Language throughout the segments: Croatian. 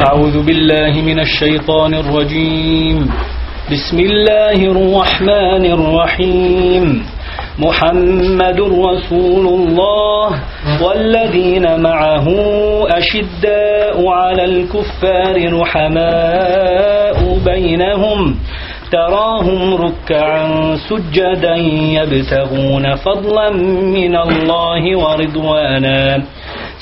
أعوذ بالله من الشيطان الرجيم. بسم الله الرحمن الرحيم. محمد رسول الله. والذين معه أشداء على الكفار رحماء بينهم. تراهم ركعا سجدا يبتغون فضلا من الله ورضوانا.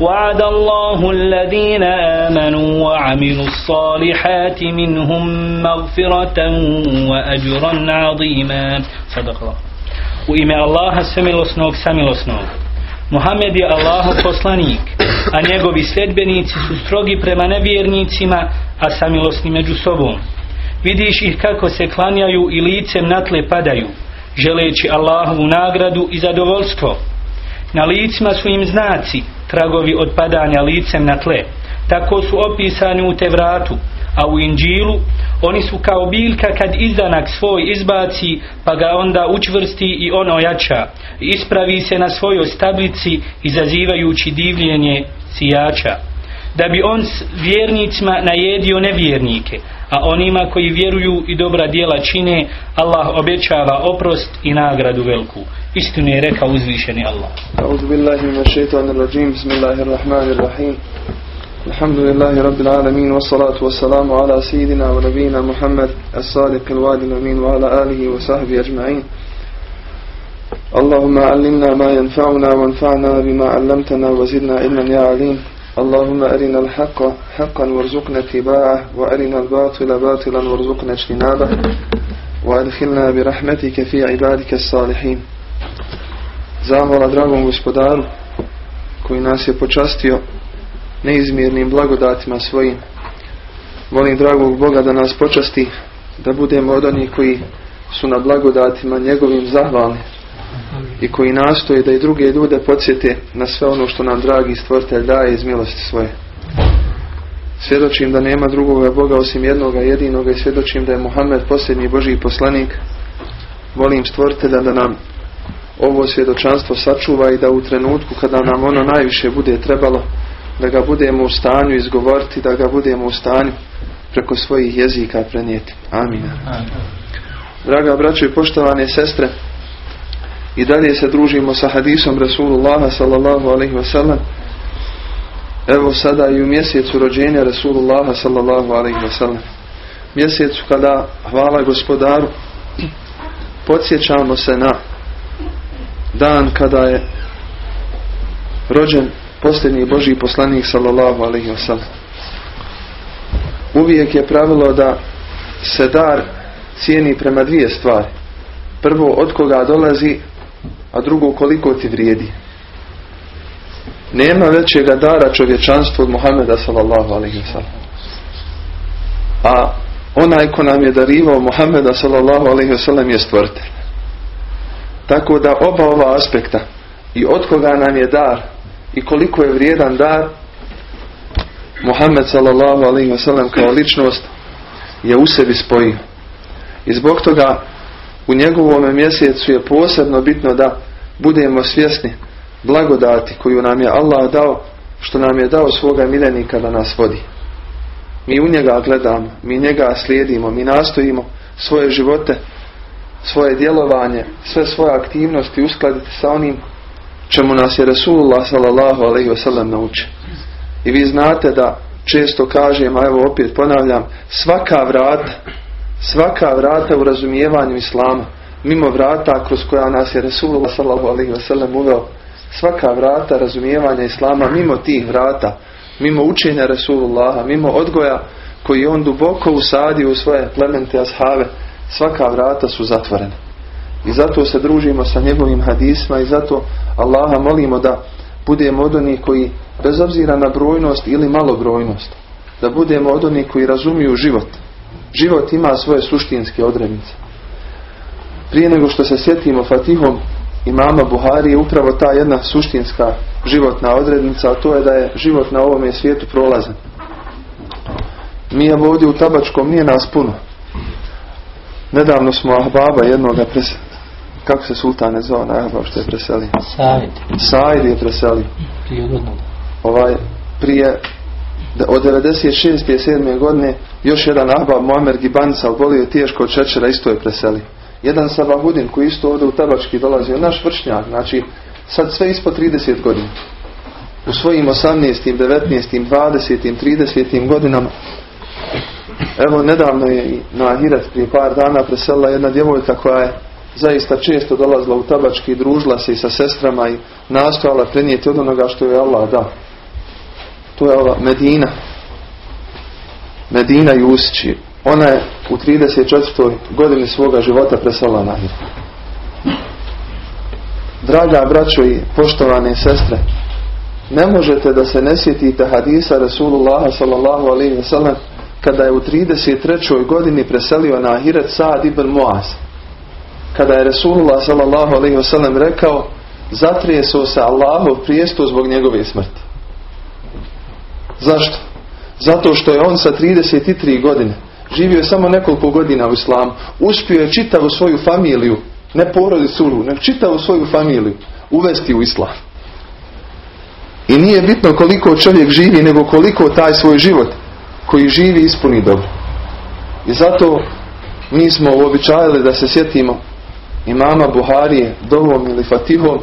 وعد الله الذين آمنوا وعملوا الصالحات منهم مغفرة وأجرا عظيما صدق الله U ime Allaha samilosnog samilosnog. Muhammed je Allahov poslanik, a njegovi sljedbenici su strogi prema nevjernicima, a samilosni među sobom. Vidiš ih kako se klanjaju i licem na tle padaju, želeći Allahovu nagradu i zadovoljstvo. Na licima su im znaci, tragovi od padanja licem na tle. Tako su opisani u Tevratu, a u Inđilu oni su kao biljka kad izdanak svoj izbaci pa ga onda učvrsti i ono jača. Ispravi se na svojoj stablici izazivajući divljenje sijača Da bi on s vjernicima najedio nevjernike, a onima koji vjeruju i dobra djela čine, Allah obećava oprost i nagradu veliku. Istinu je rekao uzvišeni Allah. أعوذ بالله من الشيطان الرجيم بسم الله الرحمن الرحيم الحمد لله رب العالمين والصلاة والسلام على سيدنا ونبينا محمد الصادق الوعد الأمين وعلى آله وصحبه أجمعين اللهم علمنا ما ينفعنا وانفعنا بما علمتنا وزدنا علما يا عليم اللهم أرنا الحق حقا وارزقنا اتباعه وأرنا الباطل باطلا وارزقنا اجتنابه وأدخلنا برحمتك في عبادك الصالحين Zahvala dragom gospodaru koji nas je počastio neizmjernim blagodatima svojim. Molim dragog Boga da nas počasti da budemo od onih koji su na blagodatima njegovim zahvalni i koji nastoje da i druge ljude podsjete na sve ono što nam dragi stvoritelj daje iz milosti svoje. Svjedočim da nema drugoga Boga osim jednoga jedinoga i svjedočim da je Muhammed posljednji Božji poslanik. Molim stvoritelja da nam ovo svjedočanstvo sačuva i da u trenutku kada nam ono najviše bude trebalo, da ga budemo u stanju izgovoriti, da ga budemo u stanju preko svojih jezika prenijeti. Amin. Draga braćo i poštovane sestre, i dalje se družimo sa hadisom Rasulullaha sallallahu alaihi wasallam. Evo sada i u mjesecu rođenja Rasulullaha sallallahu alaihi wasallam. Mjesecu kada, hvala gospodaru, podsjećamo se na dan kada je rođen posljednji Božji poslanik sallallahu alaihi wasallam. Uvijek je pravilo da se dar cijeni prema dvije stvari. Prvo od koga dolazi, a drugo koliko ti vrijedi. Nema većega dara čovječanstvu od Muhameda sallallahu alaihi wasallam. A onaj ko nam je darivao Muhameda sallallahu alaihi wasallam je stvrtelj. Tako da oba ova aspekta i od koga nam je dar i koliko je vrijedan dar Muhammed sallallahu alaihi wasallam kao ličnost je u sebi spojio. I zbog toga u njegovom mjesecu je posebno bitno da budemo svjesni blagodati koju nam je Allah dao što nam je dao svoga miljenika da nas vodi. Mi u njega gledamo, mi njega slijedimo, mi nastojimo svoje živote svoje djelovanje, sve svoje aktivnosti uskladiti sa onim čemu nas je Resulullah sallallahu nauči. I vi znate da često kažem, a evo opet ponavljam, svaka vrata, svaka vrata u razumijevanju Islama, mimo vrata kroz koja nas je Resulullah sallallahu alaihi wasallam uveo, svaka vrata razumijevanja Islama, mimo tih vrata, mimo učenja Resulullaha, mimo odgoja koji on duboko usadio u svoje plemente ashave, svaka vrata su zatvorena. I zato se družimo sa njegovim hadisma i zato Allaha molimo da budemo od onih koji, bez obzira na brojnost ili malobrojnost, da budemo od onih koji razumiju život. Život ima svoje suštinske odrednice. prije nego što se sjetimo Fatihom imama Buhari je upravo ta jedna suštinska životna odrednica, a to je da je život na ovome svijetu prolazan. Mi je ovdje u Tabačkom, nije nas puno. Nedavno smo Ahbaba jednoga pres... Kako se sultane zvao na Ahbab što je preselio? Said. Said je preselio. Prije. Ovaj, prije od 96. 7. godine još jedan Ahbab Muammer Gibanica bolio je teško od šećera isto je preselio. Jedan Sabahudin koji isto ovdje u Tabački dolazio, naš vršnjak, znači sad sve ispod 30 godina. U svojim 18. 19. 20. 30. godinama Evo, nedavno je i na Ahiret prije par dana preselila jedna djevojka koja je zaista često dolazila u tabački i družila se i sa sestrama i nastojala prenijeti od onoga što je Allah da. To je ova Medina. Medina Jusići. Ona je u 34. godini svoga života preselila na. Draga braćo i poštovane sestre, ne možete da se ne sjetite hadisa Rasulullaha sallallahu alaihi wa sallam kada je u 33. godini preselio na Ahiret Saad ibn Muaz. Kada je Resulullah sallallahu alaihi wasallam rekao zatrijesuo se Allahov prijestu zbog njegove smrti. Zašto? Zato što je on sa 33 godine živio je samo nekoliko godina u islamu. Uspio je čitavu svoju familiju, ne porodicu, ne čitavu svoju familiju uvesti u islam. I nije bitno koliko čovjek živi, nego koliko taj svoj život koji živi ispuni dobro. I zato mi smo uobičajili da se sjetimo imama Buharije, dovom ili fatihom.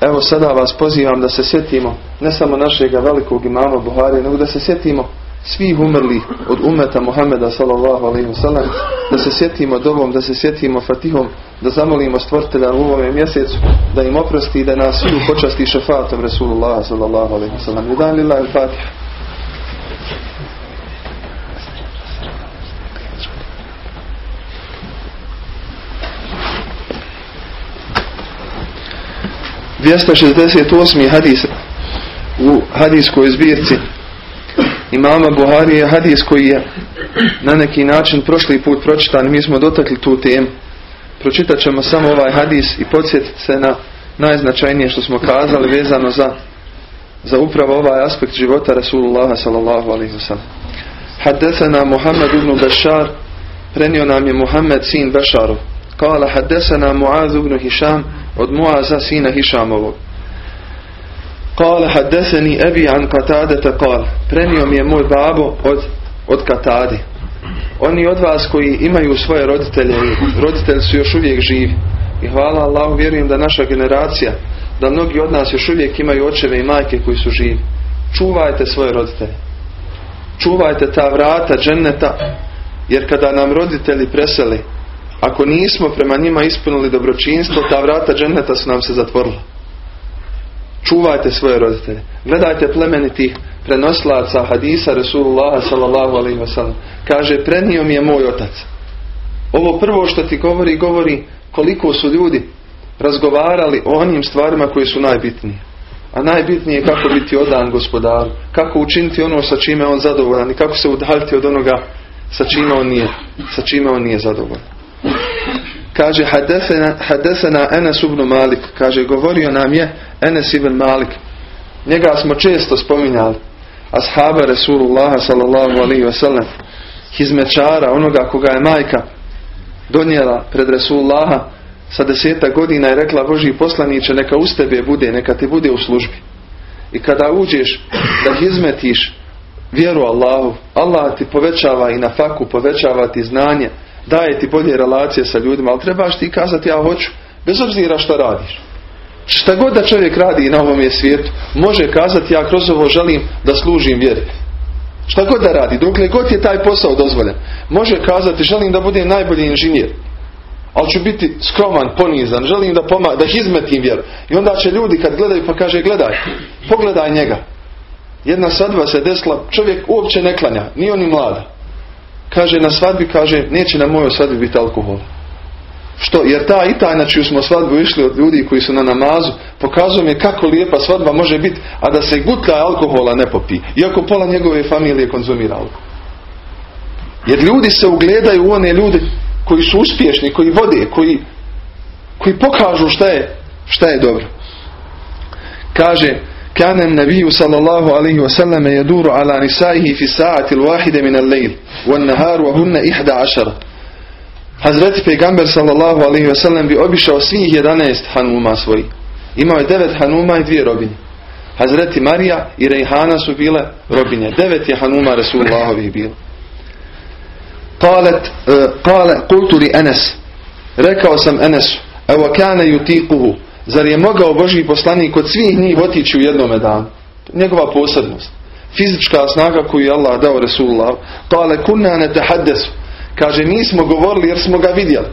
Evo sada vas pozivam da se sjetimo ne samo našega velikog imama Buharije, nego da se sjetimo svih umrlih od umeta Muhameda sallallahu alaihi wasallam, da se sjetimo dovom, da se sjetimo fatihom, da zamolimo stvoritelja u ovome mjesecu, da im oprosti i da nas svi počasti šefatom Rasulullah sallallahu alaihi wasallam. Idan lillahi al-Fatiha. ...268. hadis u hadiskoj zbirci imama Buhari je hadis koji je na neki način prošli put pročitan. Mi smo dotakli tu temu. Pročitat ćemo samo ovaj hadis i podsjetiti se na najznačajnije što smo kazali vezano za, za upravo ovaj aspekt života Rasulullah sallallahu alaihi wa sallam. Haddesena Muhammed ibn Bešar prenio nam je Muhammed sin Bešarov. Kala haddesena Muaz ibn Hišam od Muaza sina Hišamovog. Kale haddeseni ebi an katadete kal. Prenio mi je moj babo od, od katadi. Oni od vas koji imaju svoje roditelje i roditelji su još uvijek živi. I hvala Allahu vjerujem da naša generacija, da mnogi od nas još uvijek imaju očeve i majke koji su živi. Čuvajte svoje roditelje. Čuvajte ta vrata dženneta, jer kada nam roditelji preseli, ako nismo prema njima ispunili dobročinstvo, ta vrata dženneta su nam se zatvorila. Čuvajte svoje roditelje. Gledajte plemenitih prenoslaca hadisa Rasulullah sallallahu alaihi wasallam. Kaže, prenio mi je moj otac. Ovo prvo što ti govori, govori koliko su ljudi razgovarali o onim stvarima koje su najbitnije. A najbitnije je kako biti odan gospodaru. Kako učiniti ono sa čime on zadovoljan i kako se udaljiti od onoga sa čime on nije, sa čime on nije zadovoljan. Kaže hadesena Enes ibn Malik. Kaže govorio nam je Enes ibn Malik. Njega smo često spominjali. Ashaba Rasulullah sallallahu alaihi wa sallam. Hizmečara, onoga koga je majka donijela pred Rasulullaha sa deseta godina i rekla Boži poslaniće neka uz tebe bude, neka ti bude u službi. I kada uđeš da hizmetiš vjeru Allahu, Allah ti povećava i na faku, povećava ti znanje, daje ti bolje relacije sa ljudima, ali trebaš ti kazati ja hoću, bez obzira što radiš. Šta god da čovjek radi na ovom je svijetu, može kazati ja kroz ovo želim da služim vjeri. Šta god da radi, dokle god je taj posao dozvoljen, može kazati želim da budem najbolji inženjer, ali ću biti skroman, ponizan, želim da pomag, da izmetim vjeru. I onda će ljudi kad gledaju pa kaže gledaj, pogledaj njega. Jedna svadba se desila, čovjek uopće ne klanja, ni on ni mlada. Kaže na svadbi, kaže neće na mojoj svadbi biti alkohol. Što? Jer ta i taj na čiju smo svadbu išli od ljudi koji su na namazu, pokazuje mi kako lijepa svadba može biti, a da se gutlja alkohola ne popi. Iako pola njegove familije konzumira alkohol. Jer ljudi se ugledaju u one ljude koji su uspješni, koji vode, koji koji pokažu šta je, šta je dobro. Kaže, كان النبي صلى الله عليه وسلم يدور على نسائه في الساعة الواحدة من الليل والنهار وهن إحدى عشرة حضرت پیغمبر صلى الله عليه وسلم بي أبشا وسيه يدانيست حنوما سوي. إما دفت حنوما يدوي ربين حضرت ماريا إريحانا سبيلة ربين دفت حنوما رسول الله به بيل. قالت قال قلت لأنس ركو سم أنس أو كان يطيقه. Zar je mogao Božji poslanik kod svih njih otići u jednome danu? Njegova posebnost. Fizička snaga koju je Allah dao Rasulullah. Kale, kunna ne tehaddesu. Kaže, mi smo govorili jer smo ga vidjeli.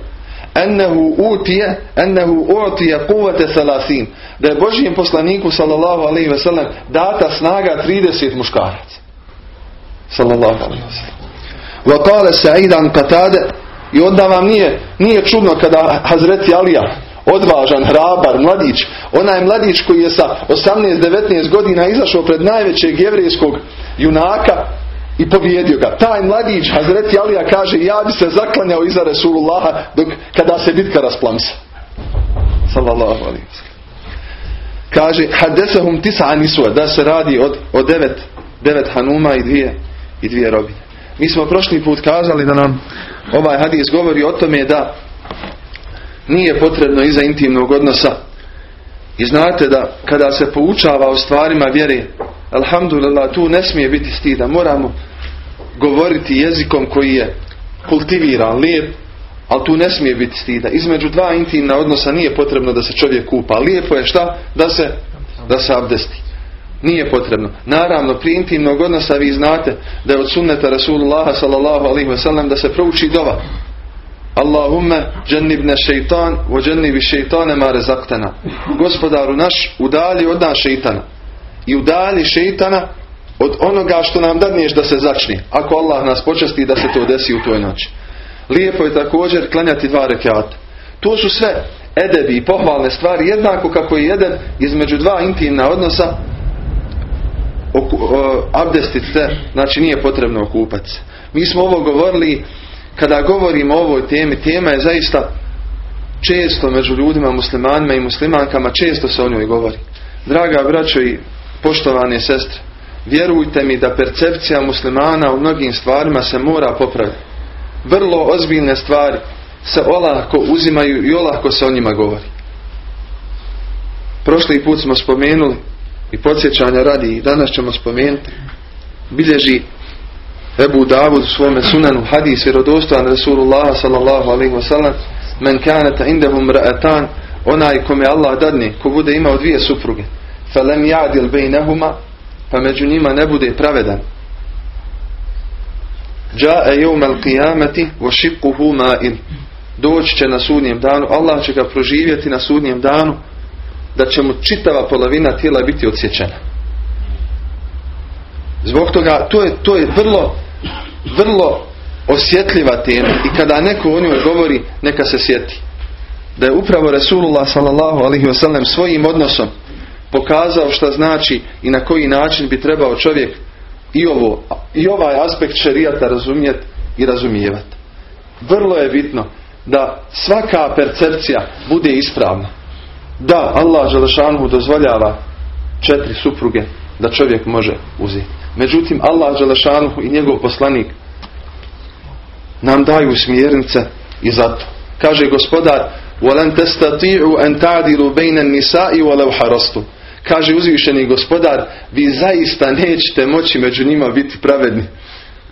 Ennehu utije, ennehu utije kuvate salasin. Da je Božijem poslaniku, sallallahu alaihi ve sellem, data snaga 30 muškaraca. Sallallahu alaihi ve sellem. Wa kale Sa'idan Katade i onda vam nije, nije čudno kada Hazreti Alija odvažan, hrabar, mladić, onaj mladić koji je sa 18-19 godina izašao pred najvećeg jevrijskog junaka i pobjedio ga. Taj mladić, Hazreti Alija kaže, ja bi se zaklanjao iza Resulullaha dok, kada se bitka rasplamsa. Sallallahu alaihi Kaže, hadesahum tisa anisua, da se radi od, od devet, devet hanuma i dvije, i dvije robine. Mi smo prošli put kazali da nam ovaj hadis govori o tome da nije potrebno iza intimnog odnosa i znate da kada se poučava o stvarima vjere alhamdulillah tu ne smije biti stida moramo govoriti jezikom koji je kultiviran, lijep ali tu ne smije biti stida između dva intimna odnosa nije potrebno da se čovjek kupa lijepo je šta? da se, da se abdesti nije potrebno. Naravno, prije intimnog odnosa vi znate da je od sunneta Rasulullaha sallallahu da se prouči dova. Allahumme džennibne šeitan vo džennibi šeitane ma rezaktana. Gospodaru naš udali od nas šeitana. I udali šeitana od onoga što nam dadneš da se začne. Ako Allah nas počasti da se to desi u toj noći. Lijepo je također klanjati dva rekiata. To su sve edebi i pohvalne stvari jednako kako je jedan između dva intimna odnosa abdestit se, znači nije potrebno okupati se. Mi smo ovo govorili kada govorimo o ovoj temi, tema je zaista često među ljudima, muslimanima i muslimankama, često se o njoj govori. Draga braćo i poštovane sestre, vjerujte mi da percepcija muslimana u mnogim stvarima se mora popraviti. Vrlo ozbiljne stvari se olako uzimaju i olako se o njima govori. Prošli put smo spomenuli i podsjećanja radi i danas ćemo spomenuti bilježi Ebu Davud u svome sunanu hadis vjerodostojan Rasulullah sallallahu alaihi wa sallam men kaneta indahum ra'atan onaj kome Allah dadne ko bude imao dvije supruge felem jadil bejnehuma pa među njima ne bude pravedan Ja'a yawm al-qiyamati wa shiqquhu ma'in doći će na sudnjem danu Allah će ga proživjeti na sudnjem danu da će mu čitava polovina tijela biti odsječena. Zbog toga to je, to je vrlo, vrlo osjetljiva tema i kada neko o njoj govori neka se sjeti. Da je upravo Resulullah sallallahu alaihi wasallam svojim odnosom pokazao šta znači i na koji način bi trebao čovjek i, ovo, i ovaj aspekt šerijata razumjeti i razumijevati. Vrlo je bitno da svaka percepcija bude ispravna. Da, Allah Želešanuhu dozvoljava četiri supruge da čovjek može uzeti. Međutim, Allah Želešanuhu i njegov poslanik nam daju smjernice i zato. Kaže gospodar وَلَنْ تَسْتَطِعُوا أَنْ تَعْدِلُوا بَيْنَ النِّسَاءِ وَلَوْ حَرَسْتُ Kaže uzvišeni gospodar, vi zaista nećete moći među njima biti pravedni.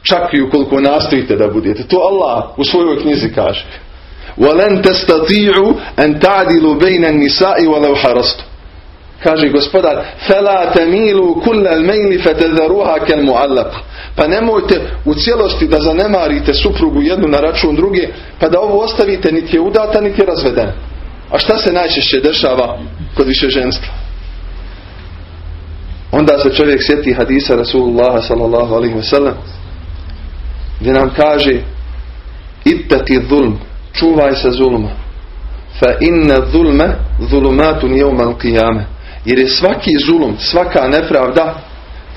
Čak i ukoliko nastojite da budete. To Allah u svojoj knjizi kaže. وَلَنْ تَسْتَطِيعُوا أَنْ تَعْدِلُوا بَيْنَ النِّسَاءِ وَلَوْ حَرَسْتُ Kaže gospodar, fela tamilu kullal mejli fetedharuha kalmuallaq. Pa nemojte u cijelosti da zanemarite suprugu jednu na račun druge, pa da ovo ostavite niti je udata, niti je razvedena. A šta se najčešće dešava kod više ženstva? Onda se čovjek sjeti hadisa Rasulullah sallallahu alejhi ve sellem gdje nam kaže ittati zulm, čuvaj se zulma fa inna zulma zulumatun al-qiyamah." Jer je svaki zulum, svaka nepravda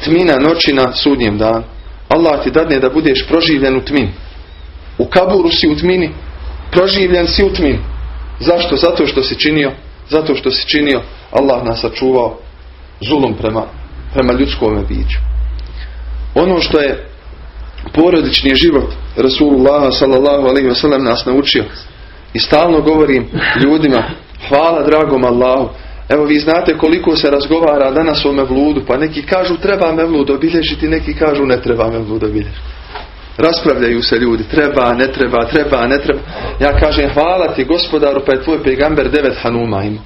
tmina noći na sudnjem danu. Allah ti dadne da budeš proživljen u tmin. U kaburu si u tmini, proživljen si u tmin. Zašto? Zato što si činio, zato što si činio, Allah nas sačuvao zulom prema, prema ljudskom biću. Ono što je porodični život Rasulullah sallallahu alaihi wasallam nas naučio i stalno govorim ljudima hvala dragom Allahu Evo vi znate koliko se razgovara danas o mevludu, pa neki kažu treba mevlud obilježiti, neki kažu ne treba mevlud obilježiti. Raspravljaju se ljudi, treba, ne treba, treba, ne treba. Ja kažem hvala ti gospodaru pa je tvoj pegamber devet hanuma ima.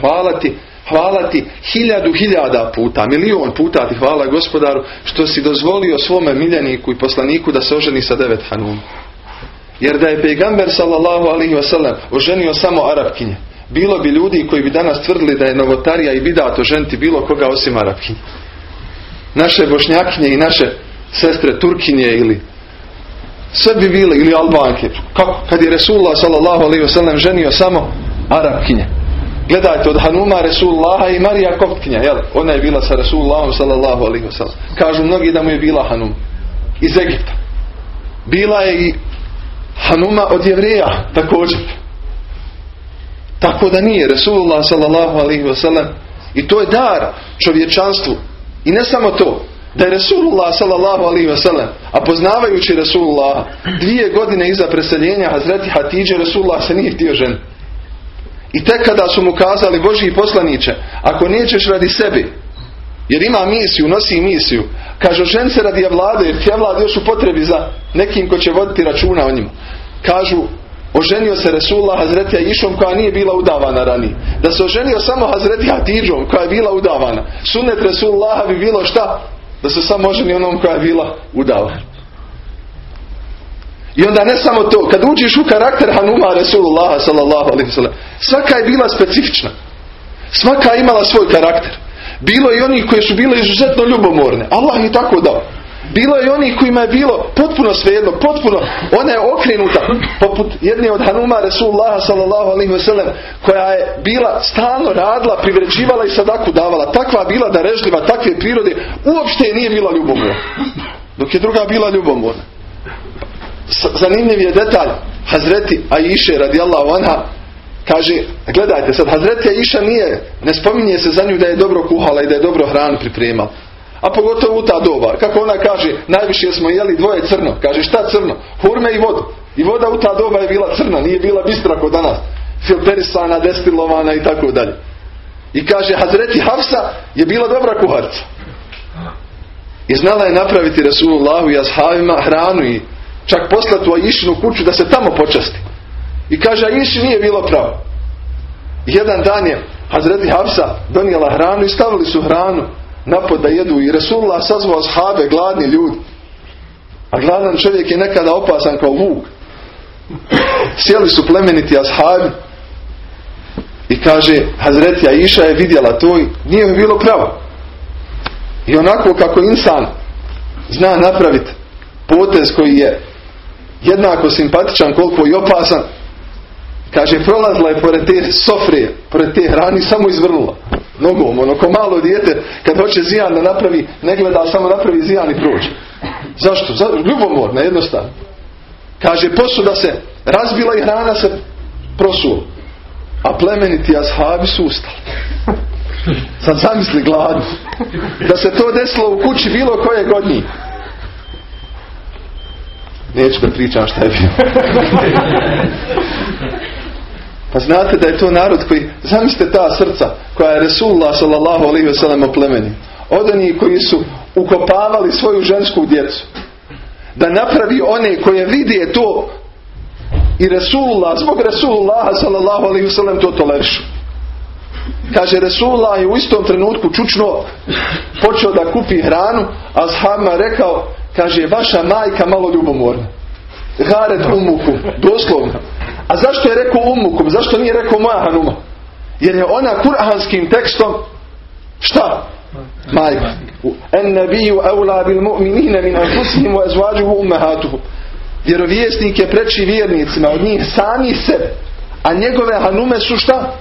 Hvala ti, hvala ti hiljadu hiljada puta, milion puta ti hvala gospodaru što si dozvolio svome miljeniku i poslaniku da se oženi sa devet hanuma. Jer da je pegamber sallallahu alaihi wasallam oženio samo Arapkinje, bilo bi ljudi koji bi danas tvrdili da je novotarija i bidato ženiti bilo koga osim Arapkinje. Naše bošnjakinje i naše sestre Turkinje ili sve bi bile ili Albanke. Kako? Kad je Resulullah wasallam ženio samo Arapkinje. Gledajte, od Hanuma Resulullaha i Marija Koptkinja, jel? Ona je bila sa Resulullahom wasallam. Kažu mnogi da mu je bila Hanum. Iz Egipta. Bila je i Hanuma od jevreja također. Tako da nije Resulullah sallallahu alaihi wasallam i to je dar čovječanstvu. I ne samo to, da je Resulullah sallallahu alaihi wasallam, a poznavajući Resulullah, dvije godine iza preseljenja Hazreti Hatidže, Resulullah se nije htio žen. I tek kada su mu kazali Božji poslaniće, ako nećeš radi sebi, jer ima misiju, nosi misiju, kažu žen se radi vlade, jer ti vlade još u potrebi za nekim ko će voditi računa o njima. Kažu, oženio se Resulullah Hazreti Išom koja nije bila udavana ranije. Da se oženio samo Hazreti Hatidžom koja je bila udavana. Sunnet Resulullaha bi bilo šta? Da se samo oženi onom koja je bila udavana. I onda ne samo to, kad uđeš u karakter Hanuma Resulullaha sallallahu alaihi svaka je bila specifična. Svaka je imala svoj karakter. Bilo je onih koje su bile izuzetno ljubomorne. Allah je tako dao. Bilo je onih kojima je bilo potpuno svejedno, potpuno, ona je okrenuta poput jedne od Hanuma Resulullaha sallallahu alaihi wasallam koja je bila stalno radila, privređivala i sadaku davala. Takva bila darežljiva, takve prirode, uopšte nije bila ljubomorna. Dok je druga bila ljubomorna. Zanimljiv je detalj Hazreti Aisha radijallahu anha kaže, gledajte sad, Hazreti Aisha nije, ne spominje se za nju da je dobro kuhala i da je dobro hranu pripremala. A pogotovo u ta doba. Kako ona kaže, najviše smo jeli dvoje crno. Kaže, šta crno? Hurme i vodu. I voda u ta doba je bila crna, nije bila bistra kod danas. Filterisana, destilovana i tako dalje. I kaže, Hazreti Hafsa je bila dobra kuharica. I znala je napraviti Rasulullahu i ashabima hranu i čak poslatu Aishinu kuću da se tamo počasti. I kaže, Aiši nije bilo pravo. Jedan dan je Hazreti Hafsa donijela hranu i stavili su hranu napod da jedu i Resulullah sazvao shabe gladni ljudi. A gladan čovjek je nekada opasan kao vuk. Sjeli su plemeniti ashabi i kaže Hazreti Aisha je vidjela to i nije mi bilo pravo. I onako kako insan zna napraviti potez koji je jednako simpatičan koliko i opasan kaže prolazila je pored te sofrije pored te hrani samo izvrnula nogom, ono ko malo dijete kad hoće zijan da napravi ne gleda samo napravi zijan i prođe. Zašto? Za, ljubomorna jednostavno. Kaže posuda se razbila i hrana se prosuo. A plemeniti ashabi su ustali. Sad zamisli gladno da se to desilo u kući bilo koje god njih. Neću da pričam šta je bilo pa znate da je to narod koji, zamislite ta srca koja je Resulullah sallallahu alaihi wa sallam oplemeni. Od onih koji su ukopavali svoju žensku djecu. Da napravi one koje vidije to i Resulullah, zbog Resulullah sallallahu alaihi wa sallam to tolerišu. Kaže Resulullah je u istom trenutku čučno počeo da kupi hranu, a Zhamma rekao, kaže vaša majka malo ljubomorna. Garet umuku, doslovno. A zašto je rekao umukum? Zašto nije rekao moja hanuma? Jer je ona kuranskim tekstom šta? Majka. En nabiju eula bil mu'minine min anfusihim wa ezvađuhu ummehatuhu. Vjerovjesnik je preči vjernicima od njih sami sebe. A njegove hanume su šta?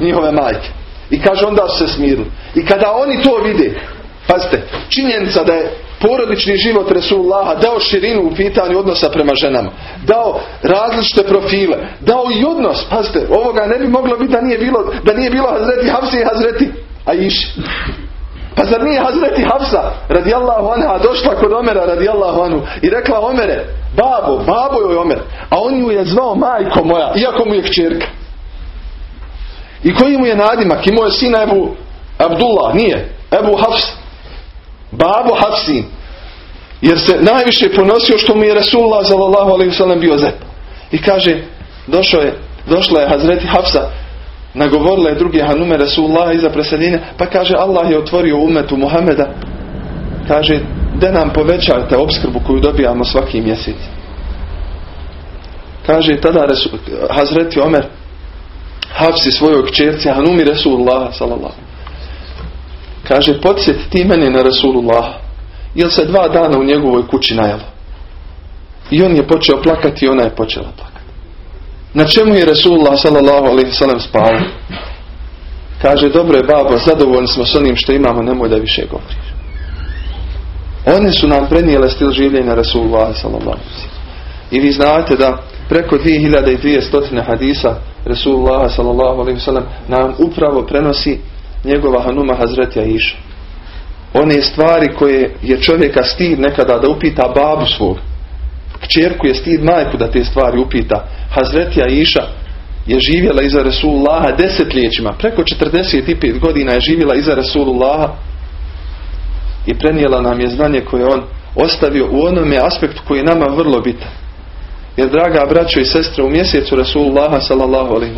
Njihove majke. I kaže onda se smirili. I kada oni to vide, pazite, činjenica da je porodični život Resulullaha, dao širinu u pitanju odnosa prema ženama, dao različite profile, dao i odnos, pazite, ovoga ne bi moglo biti da nije bilo, da nije bilo Hazreti Hafsi i Hazreti Aiši. Pa zar nije Hazreti Hafsa radijallahu anha došla kod Omera radijallahu anhu i rekla Omere, babo, babo joj Omer, a on ju je zvao majko moja, iako mu je kćerka. I koji mu je nadimak? Imao je sina Ebu Abdullah, nije, Ebu Hafs. Babo Hafsin. Jer se najviše ponosio što mu je Resulullah sallallahu alaihi wasallam bio zep. I kaže, došao je, došla je Hazreti Hafsa, nagovorila je drugi Hanume Resulullah iza preseljenja, pa kaže Allah je otvorio umetu Muhameda. Kaže, da nam povećate obskrbu koju dobijamo svaki mjesec. Kaže tada Resul, Hazreti Omer Hafsi svojoj kćerci Hanumi Resulullah sallallahu Kaže, podsjeti ti mene na Rasulullah. Jel se dva dana u njegovoj kući najelo? I on je počeo plakati i ona je počela plakati. Na čemu je Rasulullah sallam spao? Kaže, dobro je babo, zadovoljni smo s onim što imamo, nemoj da više govoriš. One su nam prenijele stil življenja Rasulullah sallallahu I vi znate da preko 2200 hadisa Rasulullah sallallahu alaihi sallam nam upravo prenosi njegova Hanuma Hazretja Iša. One stvari koje je čovjeka stid nekada da upita babu svog. Kćerku je stid majku da te stvari upita. Hazretja Iša je živjela iza Resulullaha desetljećima. Preko 45 godina je živjela iza Resulullaha i prenijela nam je znanje koje on ostavio u onome aspektu koji je nama vrlo bitan. Jer draga braćo i sestre u mjesecu Resulullaha sallallahu alaihi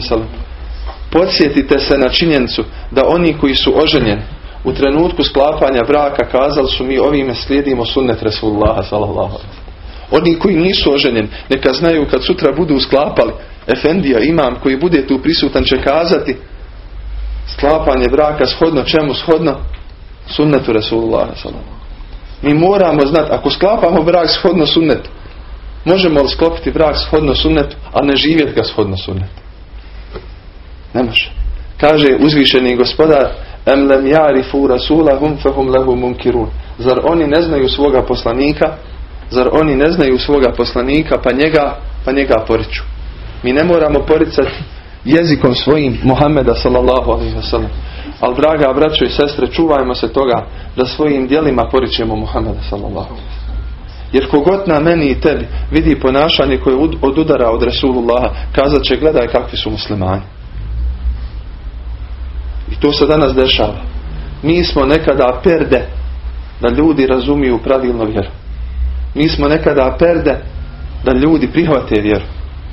Podsjetite se na činjenicu da oni koji su oženjeni u trenutku sklapanja braka kazali su mi ovime slijedimo sunnet Resulullaha sallallahu Oni koji nisu oženjeni neka znaju kad sutra budu sklapali. Efendija imam koji bude tu prisutan će kazati sklapanje braka shodno čemu? Shodno sunnetu Resulullaha sallallahu Mi moramo znati ako sklapamo brak shodno sunnetu možemo li sklopiti brak shodno sunnetu a ne živjeti ga shodno sunnetu ne može. Kaže uzvišeni gospodar Em lem jarifu rasulahum fahum lahu munkirun. Zar oni ne znaju svoga poslanika? Zar oni ne znaju svoga poslanika pa njega, pa njega poriču? Mi ne moramo poricati jezikom svojim Muhammeda sallallahu alaihi wasallam. Ali draga braćo i sestre, čuvajmo se toga da svojim dijelima poričemo Muhammeda sallallahu alaihi jer kogod na meni i tebi vidi ponašanje koje odudara od Resulullaha, kazat će gledaj kakvi su muslimani. I to se danas dešava. Mi smo nekada perde da ljudi razumiju pravilno vjeru. Mi smo nekada perde da ljudi prihvate vjeru.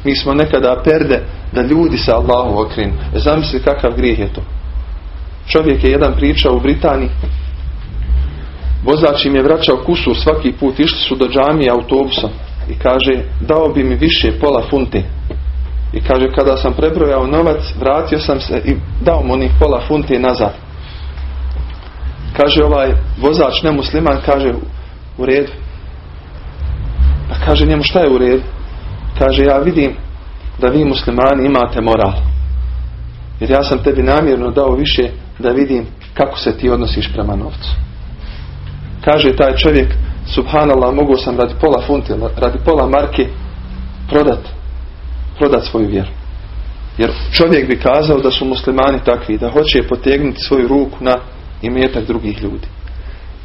Mi smo nekada perde da ljudi se Allahu okrenu. E zamisli kakav grijeh je to. Čovjek je jedan pričao u Britaniji. Vozač im je vraćao kusu svaki put. Išli su do džamije autobusom. I kaže dao bi mi više pola funte i kaže, kada sam prebrojao novac, vratio sam se i dao mu onih pola funti nazad. Kaže ovaj vozač nemusliman, kaže, u redu. Pa kaže njemu, šta je u redu? Kaže, ja vidim da vi muslimani imate moral. Jer ja sam tebi namjerno dao više da vidim kako se ti odnosiš prema novcu. Kaže taj čovjek, subhanallah, mogu sam radi pola funti, radi pola marke prodat prodati svoju vjeru. Jer čovjek bi kazao da su muslimani takvi, da hoće potegnuti svoju ruku na imetak drugih ljudi.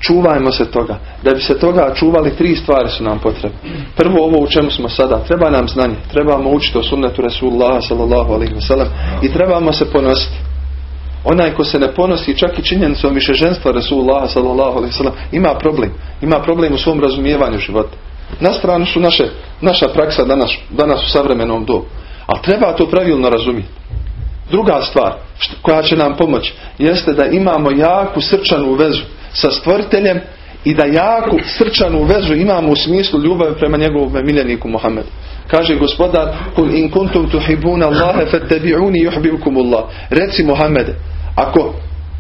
Čuvajmo se toga. Da bi se toga čuvali, tri stvari su nam potrebne. Prvo ovo u čemu smo sada. Treba nam znanje. Trebamo učiti o sunnetu Rasulullah sallallahu i trebamo se ponositi. Onaj ko se ne ponosi čak i činjenicom više ženstva Rasulullah sallallahu ima problem. Ima problem u svom razumijevanju života. Na stranu su naše, naša praksa danas, danas u savremenom dobu. Ali treba to pravilno razumjeti. Druga stvar koja će nam pomoći jeste da imamo jaku srčanu vezu sa stvoriteljem i da jaku srčanu vezu imamo u smislu ljubavi prema njegovom miljeniku Muhammedu. Kaže gospodar Kul in kuntum tuhibuna Allahe fattabi'uni Allah. Reci Muhammede, ako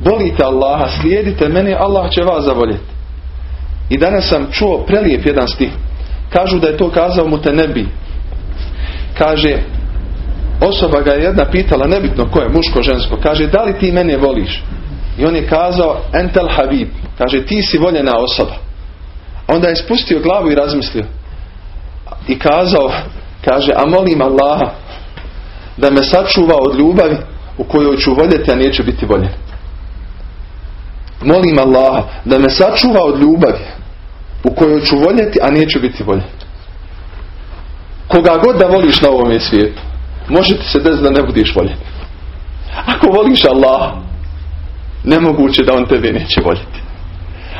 volite Allaha, slijedite mene, Allah će vas zavoljeti. I danas sam čuo prelijep jedan stih Kažu da je to kazao mu te nebi. Kaže, osoba ga je jedna pitala, nebitno ko je, muško, žensko. Kaže, da li ti mene voliš? I on je kazao, entel habib. Kaže, ti si voljena osoba. onda je spustio glavu i razmislio. I kazao, kaže, a molim Allaha da me sačuva od ljubavi u kojoj ću voljeti, a neće biti voljen. Molim Allaha da me sačuva od ljubavi u kojoj ću voljeti, a neću biti voljen. Koga god da voliš na ovome svijetu, može ti se desiti da ne budiš voljen. Ako voliš Allah, nemoguće da on tebe neće voljeti.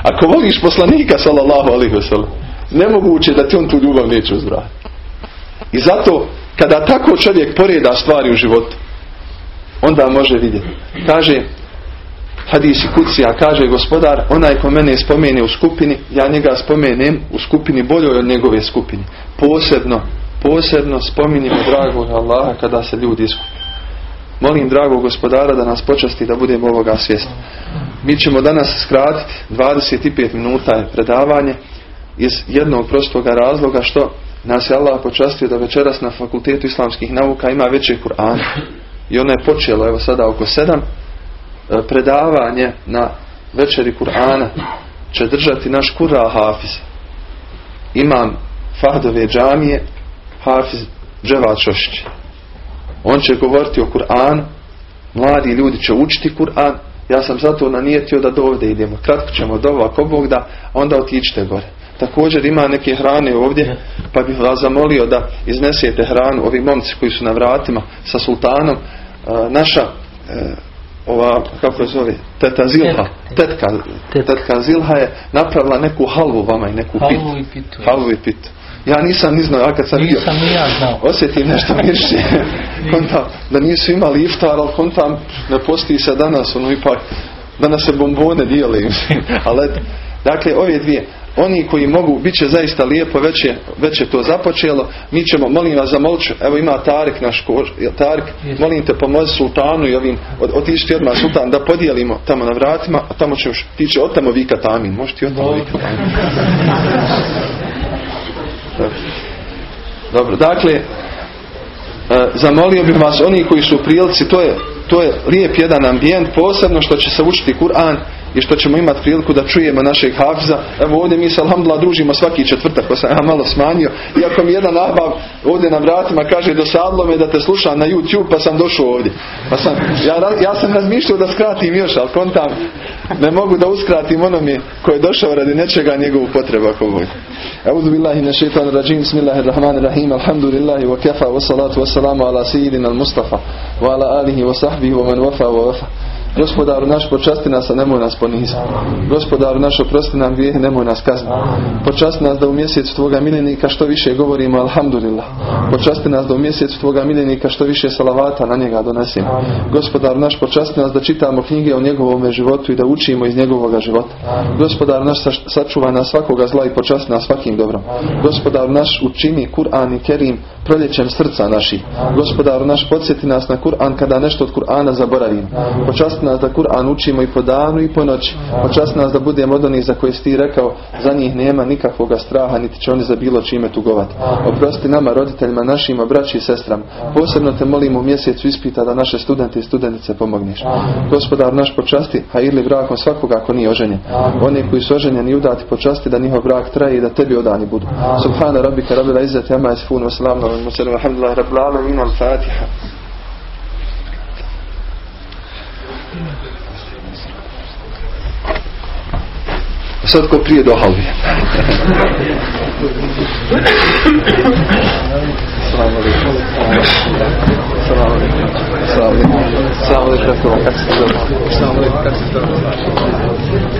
Ako voliš poslanika sallallahu alaihi wasallam, nemoguće da ti on tu ljubav neće uzvratiti. I zato kada tako čovjek poreda stvari u životu, onda može vidjeti. Kaže hadisi kucija, kaže gospodar, onaj ko mene spomene u skupini, ja njega spomenem u skupini boljoj od njegove skupine. Posebno, posebno spominjimo dragog Allaha kada se ljudi iskupi. Molim dragog gospodara da nas počasti da budemo ovoga svjesni. Mi ćemo danas skratiti 25 minuta je predavanje iz jednog prostoga razloga što nas je Allah počastio da večeras na fakultetu islamskih nauka ima veće Kur'ana. I ono je počelo evo sada oko sedam predavanje na večeri Kur'ana će držati naš kura Hafiz. Imam Fahdove džamije Hafiz Šošić. On će govoriti o Kur'anu, mladi ljudi će učiti Kur'an, ja sam zato nanijetio da do ovdje idemo. Kratko ćemo do ako Bog da, onda otičite gore. Također ima neke hrane ovdje, pa bih vas zamolio da iznesete hranu, ovi momci koji su na vratima sa sultanom. naša e, ova, kako se zove, teta Zilha, tetka, tetka. Zilha je napravila neku halvu vama i neku pitu. Halvu i pitu. Halvu i pitu. Ja nisam ni znao, ja kad sam vidio, ja osjetim nešto mirši, kontam, da nisu imali iftar, ali kontam ne postoji se danas, ono ipak, danas se bombone dijeli, ali dakle, ove dvije, oni koji mogu, bit će zaista lijepo, već je, već je to započelo. Mi ćemo, molim vas za molču, evo ima Tarik naš kož, Tarik, molim te pomozi sultanu i ovim, otišti odmah sultan da podijelimo tamo na vratima, a tamo ćeš, ti će od tamo vikat amin, možeš ti od tamo vikat amin. Dobro, dakle, e, zamolio bih vas, oni koji su u prilici, to je, to je lijep jedan ambijent, posebno što će se učiti Kur'an i što ćemo imati priliku da čujemo našeg Hafza. Evo ovdje mi se alhamdulillah družimo svaki četvrtak, pa sam ja malo smanjio. Iako mi jedan abav ovdje na vratima kaže dosadlo me da te slušam na YouTube, pa sam došao ovdje. Pa sam, ja, ja sam razmišljao da skratim još, ali kontam ne mogu da uskratim onome koji je došao radi nečega njegovu potrebu ako bude. Euzu billahi na šeitan rahman bismillahirrahmanirrahim, alhamdulillahi wa kafa, wa salatu wa salamu ala sejidina al-Mustafa, wa ala alihi wa sahbihi wa man wafa wa wafa. Gospodaru naš počasti nas, a nemoj nas poniziti. Gospodaru naš oprosti nam grijehe, nemoj nas kazniti. Počasti nas da u mjesecu Tvoga miljenika što više govorimo Alhamdulillah. Počasti nas da u mjesecu Tvoga miljenika što više salavata na njega donesimo. Gospodaru naš počasti nas da čitamo knjige o njegovom životu i da učimo iz njegovog života. Gospodaru naš sačuva nas svakoga zla i počasti nas svakim dobrom. Gospodaru naš učini Kur'an i Kerim proljećem srca naših. Gospodaru naš podsjeti nas na Kur'an kada nešto od Kur'ana zaboravimo. Počasti nas da Kur'an učimo i po danu i po noći. Počast nas da budemo od onih za koje si ti rekao, za njih nema nikakvog straha, niti će oni za bilo čime tugovati. Oprosti nama, roditeljima našima, braći i sestrama. Posebno te molimo u mjesecu ispita da naše studente i studentice pomogniš. Gospodar naš počasti, a ili brakom svakoga ako nije oženjen. Oni koji su oženjeni udati počasti da njihov brak traje i da tebi odani budu. Subhana rabbika rabbil izzati amma yasifun wa salamun alal mursalin walhamdulillahi rabbil alamin al-fatiha. Sad ko prije do halvi. Salam alaikum. Salam alaikum. Salam alaikum. Salam alaikum. Salam alaikum. Salam alaikum.